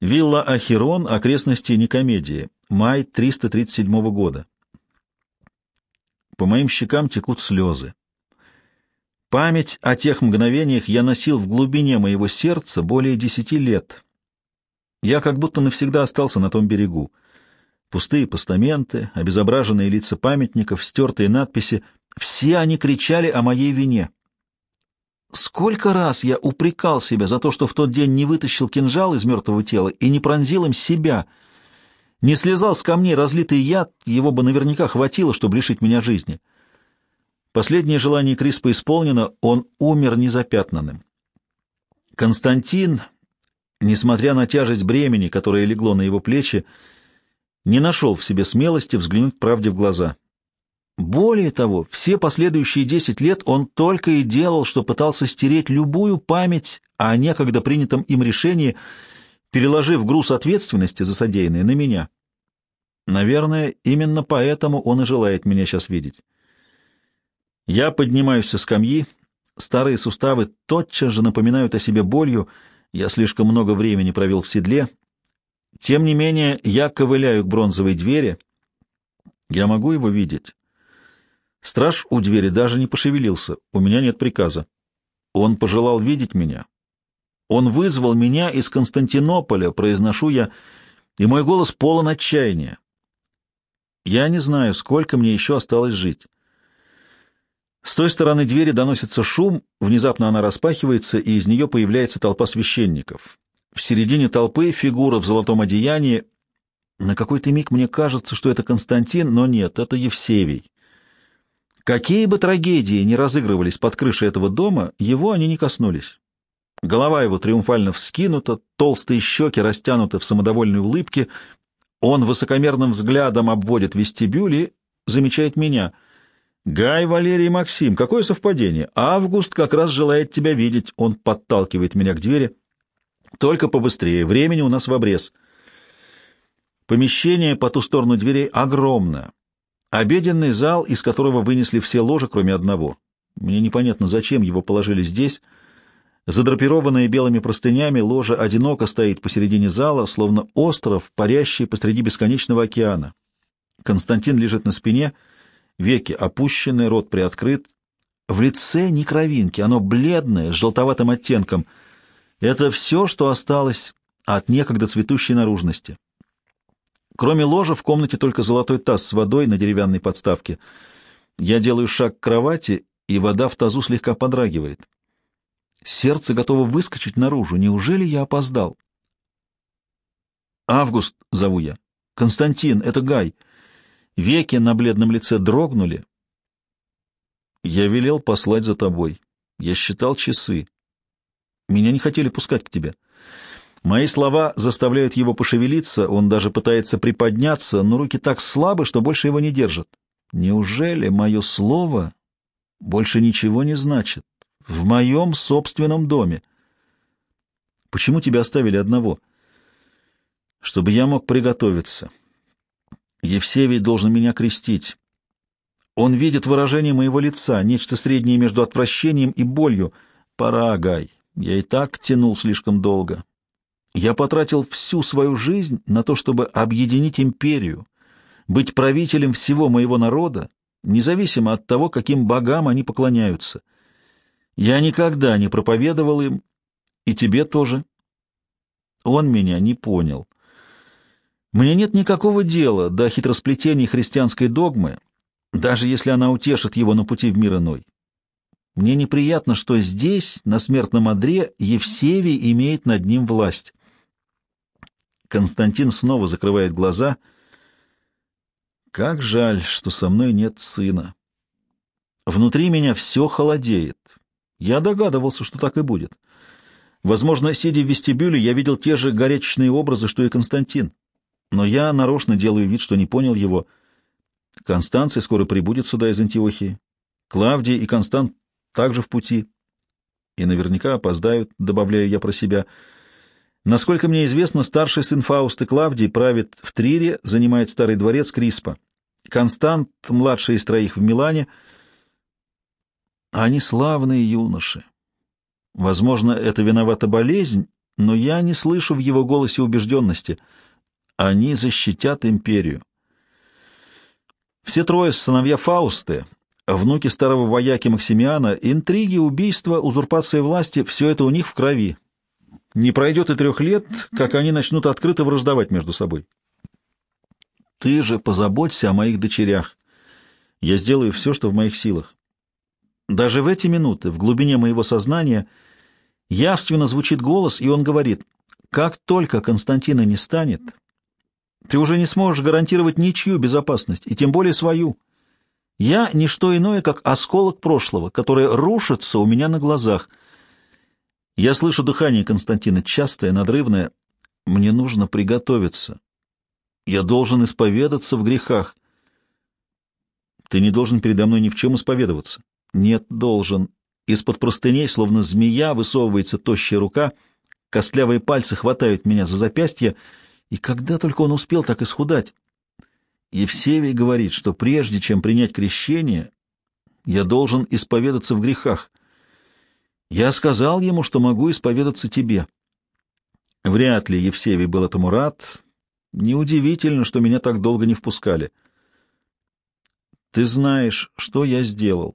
Вилла Ахирон, окрестности Никомедии, май 337 года. По моим щекам текут слезы. Память о тех мгновениях я носил в глубине моего сердца более десяти лет. Я как будто навсегда остался на том берегу. Пустые постаменты, обезображенные лица памятников, стертые надписи — все они кричали о моей вине. Сколько раз я упрекал себя за то, что в тот день не вытащил кинжал из мертвого тела и не пронзил им себя, не слезал с камней разлитый яд, его бы наверняка хватило, чтобы лишить меня жизни. Последнее желание Криспа исполнено, он умер незапятнанным. Константин, несмотря на тяжесть бремени, которое легло на его плечи, не нашел в себе смелости взглянуть правде в глаза. Более того, все последующие десять лет он только и делал, что пытался стереть любую память о некогда принятом им решении, переложив груз ответственности за содеянное на меня. Наверное, именно поэтому он и желает меня сейчас видеть. Я поднимаюсь со скамьи, старые суставы тотчас же напоминают о себе болью, я слишком много времени провел в седле. Тем не менее, я ковыляю к бронзовой двери. Я могу его видеть. Страж у двери даже не пошевелился. У меня нет приказа. Он пожелал видеть меня. Он вызвал меня из Константинополя, произношу я, и мой голос полон отчаяния. Я не знаю, сколько мне еще осталось жить. С той стороны двери доносится шум, внезапно она распахивается, и из нее появляется толпа священников. В середине толпы фигура в золотом одеянии. На какой-то миг мне кажется, что это Константин, но нет, это Евсевий. Какие бы трагедии ни разыгрывались под крышей этого дома, его они не коснулись. Голова его триумфально вскинута, толстые щеки растянуты в самодовольной улыбке. Он высокомерным взглядом обводит вестибюль и замечает меня. «Гай, Валерий Максим, какое совпадение! Август как раз желает тебя видеть!» Он подталкивает меня к двери. «Только побыстрее, времени у нас в обрез». Помещение по ту сторону дверей огромное. Обеденный зал, из которого вынесли все ложи, кроме одного. Мне непонятно, зачем его положили здесь. Задрапированная белыми простынями, ложа одиноко стоит посередине зала, словно остров, парящий посреди бесконечного океана. Константин лежит на спине, веки опущены, рот приоткрыт. В лице ни кровинки, оно бледное, с желтоватым оттенком. Это все, что осталось от некогда цветущей наружности. Кроме ложа в комнате только золотой таз с водой на деревянной подставке. Я делаю шаг к кровати, и вода в тазу слегка подрагивает. Сердце готово выскочить наружу. Неужели я опоздал? «Август», — зову я. «Константин, это Гай». Веки на бледном лице дрогнули. «Я велел послать за тобой. Я считал часы. Меня не хотели пускать к тебе». Мои слова заставляют его пошевелиться, он даже пытается приподняться, но руки так слабы, что больше его не держат. Неужели мое слово больше ничего не значит? В моем собственном доме. Почему тебя оставили одного? Чтобы я мог приготовиться. Евсевий должен меня крестить. Он видит выражение моего лица, нечто среднее между отвращением и болью. Пора, Гай. Я и так тянул слишком долго. Я потратил всю свою жизнь на то, чтобы объединить империю, быть правителем всего моего народа, независимо от того, каким богам они поклоняются. Я никогда не проповедовал им, и тебе тоже. Он меня не понял. Мне нет никакого дела до хитросплетений христианской догмы, даже если она утешит его на пути в мир иной. Мне неприятно, что здесь, на смертном одре, Евсевий имеет над ним власть. Константин снова закрывает глаза. Как жаль, что со мной нет сына. Внутри меня все холодеет. Я догадывался, что так и будет. Возможно, сидя в вестибюле, я видел те же горячечные образы, что и Константин. Но я нарочно делаю вид, что не понял его. Констанция скоро прибудет сюда из Антиохии. Клавдия и Констант также в пути. И наверняка опоздают, добавляю я про себя — Насколько мне известно, старший сын Фаусты Клавдий правит в Трире, занимает старый дворец Криспа. Констант, младший из троих в Милане. Они славные юноши. Возможно, это виновата болезнь, но я не слышу в его голосе убежденности. Они защитят империю. Все трое сыновья Фаусты, внуки старого вояки Максимиана, интриги, убийства, узурпация власти — все это у них в крови. Не пройдет и трех лет, как они начнут открыто враждовать между собой. Ты же позаботься о моих дочерях. Я сделаю все, что в моих силах. Даже в эти минуты, в глубине моего сознания, явственно звучит голос, и он говорит, «Как только Константина не станет, ты уже не сможешь гарантировать ничью безопасность, и тем более свою. Я — не что иное, как осколок прошлого, которое рушится у меня на глазах. Я слышу дыхание Константина, частое, надрывное. Мне нужно приготовиться. Я должен исповедаться в грехах. Ты не должен передо мной ни в чем исповедоваться. Нет, должен. Из-под простыней, словно змея, высовывается тощая рука, костлявые пальцы хватают меня за запястье, и когда только он успел так исхудать? Евсевий говорит, что прежде чем принять крещение, я должен исповедаться в грехах. Я сказал ему, что могу исповедаться тебе. Вряд ли Евсевий был этому рад. Неудивительно, что меня так долго не впускали. Ты знаешь, что я сделал.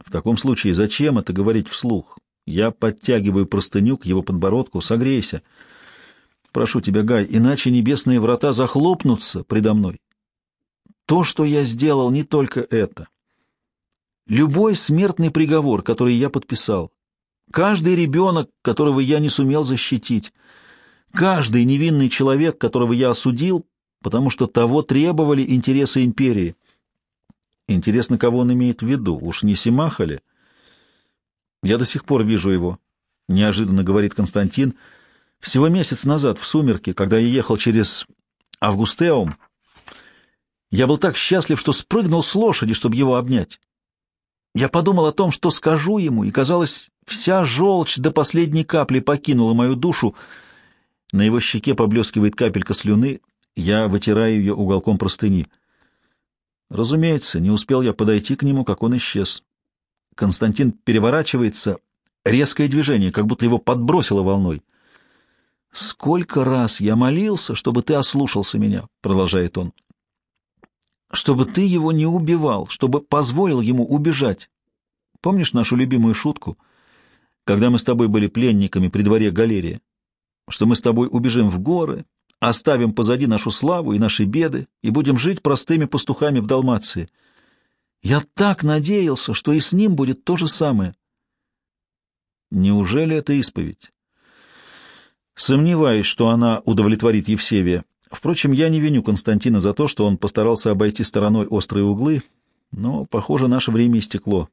В таком случае зачем это говорить вслух? Я подтягиваю простыню к его подбородку. Согрейся. Прошу тебя, Гай, иначе небесные врата захлопнутся предо мной. То, что я сделал, не только это. Любой смертный приговор, который я подписал, каждый ребенок, которого я не сумел защитить, каждый невинный человек, которого я осудил, потому что того требовали интересы империи. Интересно, кого он имеет в виду, уж не Симаха ли? Я до сих пор вижу его, — неожиданно говорит Константин, — всего месяц назад, в сумерки, когда я ехал через Августеум, я был так счастлив, что спрыгнул с лошади, чтобы его обнять. Я подумал о том, что скажу ему, и, казалось, вся желчь до последней капли покинула мою душу. На его щеке поблескивает капелька слюны, я вытираю ее уголком простыни. Разумеется, не успел я подойти к нему, как он исчез. Константин переворачивается, резкое движение, как будто его подбросило волной. «Сколько раз я молился, чтобы ты ослушался меня», — продолжает он. «Чтобы ты его не убивал, чтобы позволил ему убежать. Помнишь нашу любимую шутку, когда мы с тобой были пленниками при дворе галерии? Что мы с тобой убежим в горы, оставим позади нашу славу и наши беды и будем жить простыми пастухами в Далмации. Я так надеялся, что и с ним будет то же самое». Неужели это исповедь? Сомневаюсь, что она удовлетворит Евсевия. Впрочем, я не виню Константина за то, что он постарался обойти стороной острые углы, но, похоже, наше время истекло.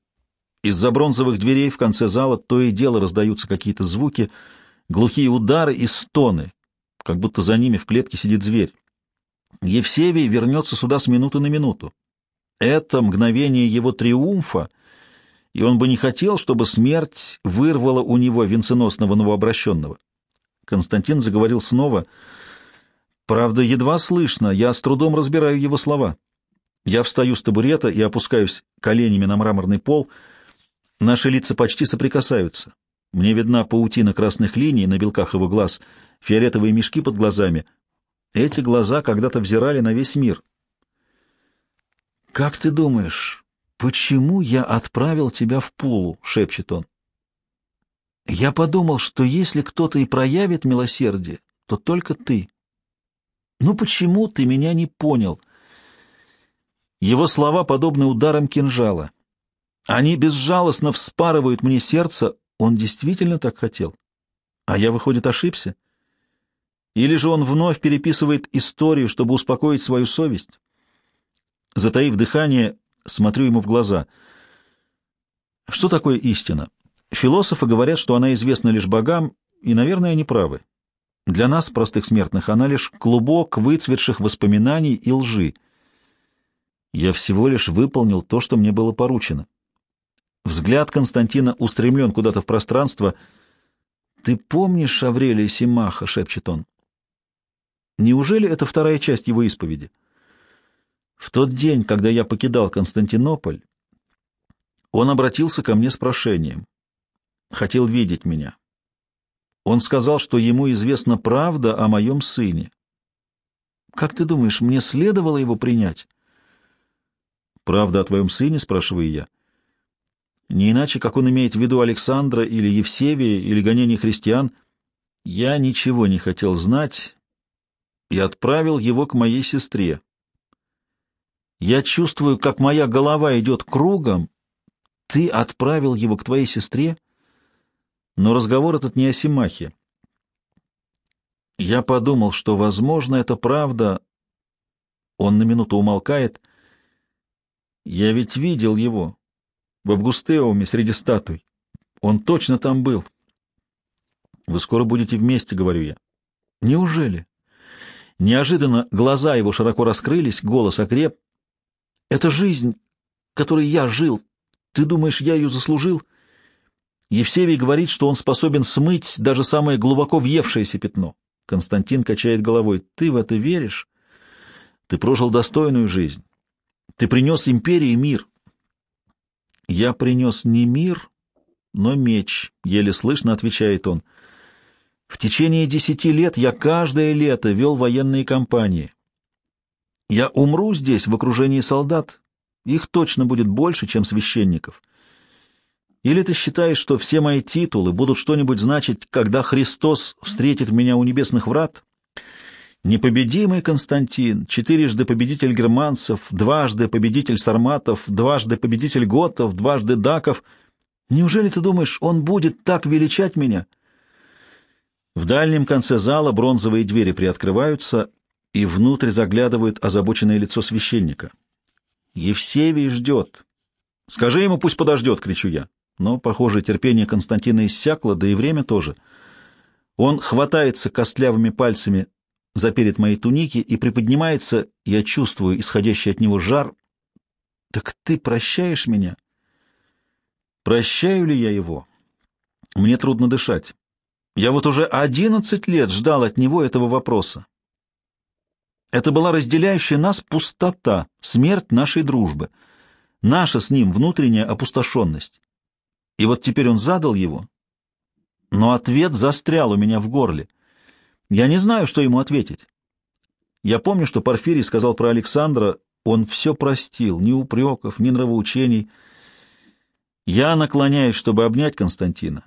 Из-за бронзовых дверей в конце зала то и дело раздаются какие-то звуки, глухие удары и стоны, как будто за ними в клетке сидит зверь. Евсевий вернется сюда с минуты на минуту. Это мгновение его триумфа, и он бы не хотел, чтобы смерть вырвала у него венценосного новообращенного. Константин заговорил снова. Правда, едва слышно, я с трудом разбираю его слова. Я встаю с табурета и опускаюсь коленями на мраморный пол. Наши лица почти соприкасаются. Мне видна паутина красных линий на белках его глаз, фиолетовые мешки под глазами. Эти глаза когда-то взирали на весь мир. «Как ты думаешь, почему я отправил тебя в Пулу?» — шепчет он. Я подумал, что если кто-то и проявит милосердие, то только ты. Ну почему ты меня не понял? Его слова подобны ударам кинжала. Они безжалостно вспарывают мне сердце. Он действительно так хотел. А я, выходит, ошибся? Или же он вновь переписывает историю, чтобы успокоить свою совесть? Затаив дыхание, смотрю ему в глаза. Что такое истина? Философы говорят, что она известна лишь богам, и, наверное, они правы. Для нас, простых смертных, она лишь клубок выцветших воспоминаний и лжи. Я всего лишь выполнил то, что мне было поручено. Взгляд Константина устремлен куда-то в пространство. «Ты помнишь Аврелия Симаха?» — шепчет он. Неужели это вторая часть его исповеди? В тот день, когда я покидал Константинополь, он обратился ко мне с прошением хотел видеть меня. Он сказал, что ему известна правда о моем сыне. Как ты думаешь, мне следовало его принять? «Правда о твоем сыне?» — спрашиваю я. Не иначе, как он имеет в виду Александра или Евсевия или гонение христиан. Я ничего не хотел знать и отправил его к моей сестре. Я чувствую, как моя голова идет кругом. Ты отправил его к твоей сестре? Но разговор этот не о Симахе. Я подумал, что, возможно, это правда. Он на минуту умолкает. Я ведь видел его в Августеуме среди статуй. Он точно там был. Вы скоро будете вместе, говорю я. Неужели? Неожиданно глаза его широко раскрылись, голос окреп. Это жизнь, которой я жил. Ты думаешь, я ее заслужил? Евсевий говорит, что он способен смыть даже самое глубоко въевшееся пятно. Константин качает головой. Ты в это веришь? Ты прожил достойную жизнь. Ты принес империи мир. Я принес не мир, но меч, еле слышно отвечает он. В течение десяти лет я каждое лето вел военные кампании. Я умру здесь, в окружении солдат. Их точно будет больше, чем священников. Или ты считаешь, что все мои титулы будут что-нибудь значить, когда Христос встретит меня у небесных врат? Непобедимый Константин, четырежды победитель германцев, дважды победитель сарматов, дважды победитель готов, дважды даков. Неужели ты думаешь, он будет так величать меня? В дальнем конце зала бронзовые двери приоткрываются, и внутрь заглядывает озабоченное лицо священника. Евсевий ждет. «Скажи ему, пусть подождет!» — кричу я. Но, похоже, терпение Константина иссякло, да и время тоже. Он хватается костлявыми пальцами за перед моей туники и приподнимается, я чувствую исходящий от него жар. «Так ты прощаешь меня?» «Прощаю ли я его?» Мне трудно дышать. Я вот уже одиннадцать лет ждал от него этого вопроса. Это была разделяющая нас пустота, смерть нашей дружбы, наша с ним внутренняя опустошенность. И вот теперь он задал его, но ответ застрял у меня в горле. Я не знаю, что ему ответить. Я помню, что Порфирий сказал про Александра, он все простил, ни упреков, ни нравоучений. Я наклоняюсь, чтобы обнять Константина.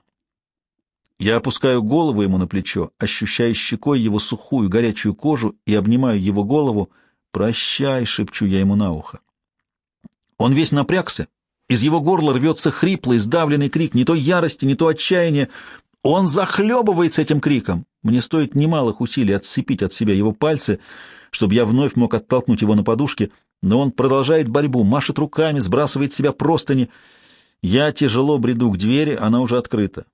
Я опускаю голову ему на плечо, ощущая щекой его сухую, горячую кожу и обнимаю его голову. «Прощай!» — шепчу я ему на ухо. Он весь напрягся. Из его горла рвется хриплый, сдавленный крик, не то ярости, не то отчаяния. Он захлебывается этим криком. Мне стоит немалых усилий отцепить от себя его пальцы, чтобы я вновь мог оттолкнуть его на подушке, но он продолжает борьбу, машет руками, сбрасывает с себя простыни. Я тяжело бреду к двери, она уже открыта.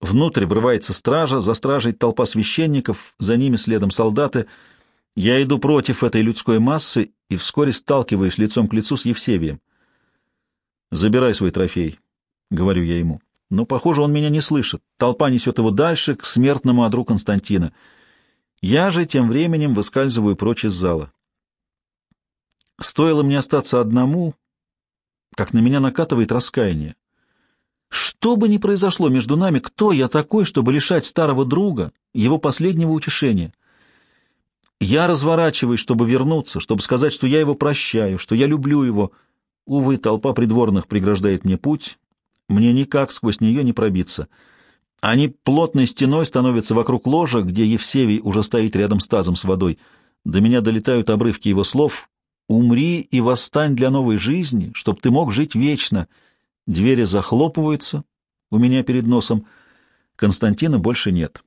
Внутрь врывается стража, за стражей толпа священников, за ними следом солдаты. Я иду против этой людской массы и вскоре сталкиваюсь лицом к лицу с Евсевием. «Забирай свой трофей», — говорю я ему. Но, похоже, он меня не слышит. Толпа несет его дальше, к смертному одру Константина. Я же тем временем выскальзываю прочь из зала. Стоило мне остаться одному, как на меня накатывает раскаяние. Что бы ни произошло между нами, кто я такой, чтобы лишать старого друга его последнего утешения? Я разворачиваюсь, чтобы вернуться, чтобы сказать, что я его прощаю, что я люблю его. Увы, толпа придворных преграждает мне путь, мне никак сквозь нее не пробиться. Они плотной стеной становятся вокруг ложа, где Евсевий уже стоит рядом с тазом с водой. До меня долетают обрывки его слов «Умри и восстань для новой жизни, чтоб ты мог жить вечно». Двери захлопываются у меня перед носом. Константина больше нет.